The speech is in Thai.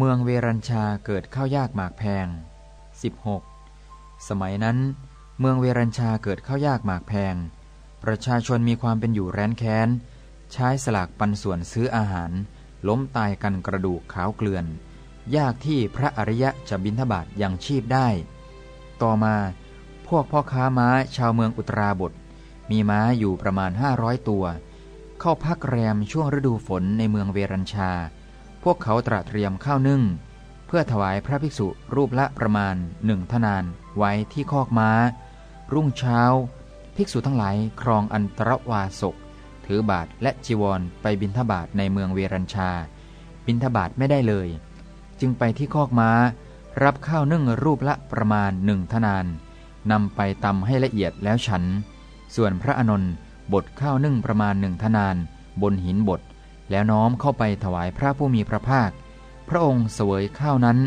เมืองเวรัญชาเกิดข้าวยากหมากแพง 16. สมัยนั้น เมืองเวรัญชาเกิดข้าวยากหมากแพง ประชาชนมีความเป็นอยู่แร้นแค้น ใช้สลากปันส่วนซื้ออาหาร ล้มตายกันกระดูกขาวเกลื่อน ยากที่พระอริยะจะบินทบาทยังชีพได้ ต่อมาพวกพ่อค้าม้าชาวเมืองอุตราบท มีม้าอยู่ประมาณ 500 ตัว เข้าพักแรมช่วงฤดูฝนในเมืองเวรัญชา วกเขาตระเตรียมข้าวนึ่ง เพื่อถวายพระภิกษุรูปละประมาณหนึ่งทนานไว้ที่คอกม้า รุ่งเช้า ภิกษุทั้งหลายครองอันตรวาสก ถือบาทและจีวรไปบินทบาทในเมืองเวรัญชา บินทบาทไม่ได้เลย จึงไปที่คอกม้า รับข้าวนึ่งรูปละประมาณหนึ่งทนานนำไปตำให้ละเอียดแล้วฉัน ส่วนพระอนนท์บดข้าวนึ่งประมาณหนึ่งทนาน บนหินบด แล้วน้อมเข้าไปถวายพระผู้มีพระภาค พระองค์เสวยข้าวนั้น